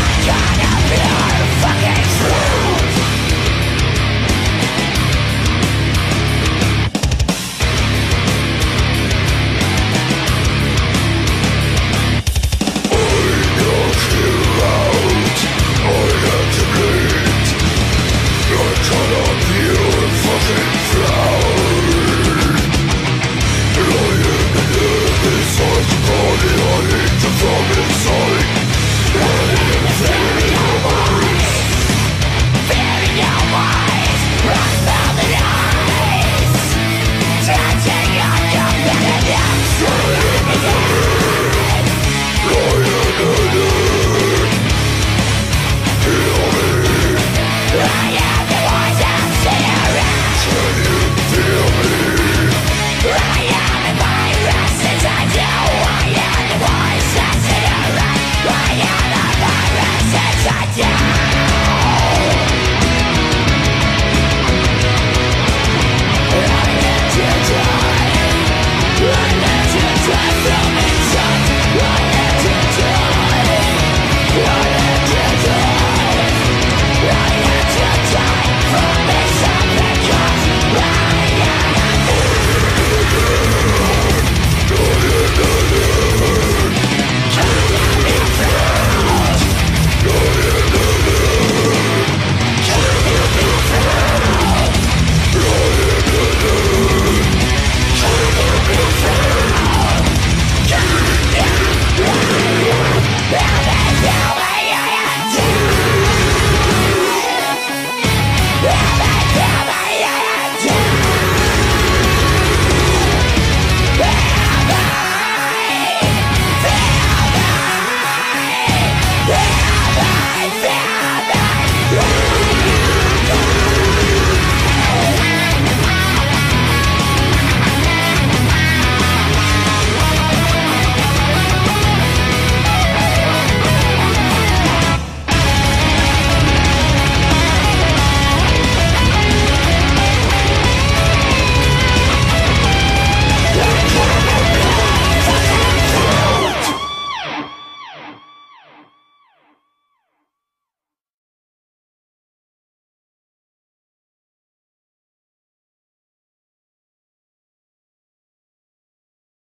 Yeah!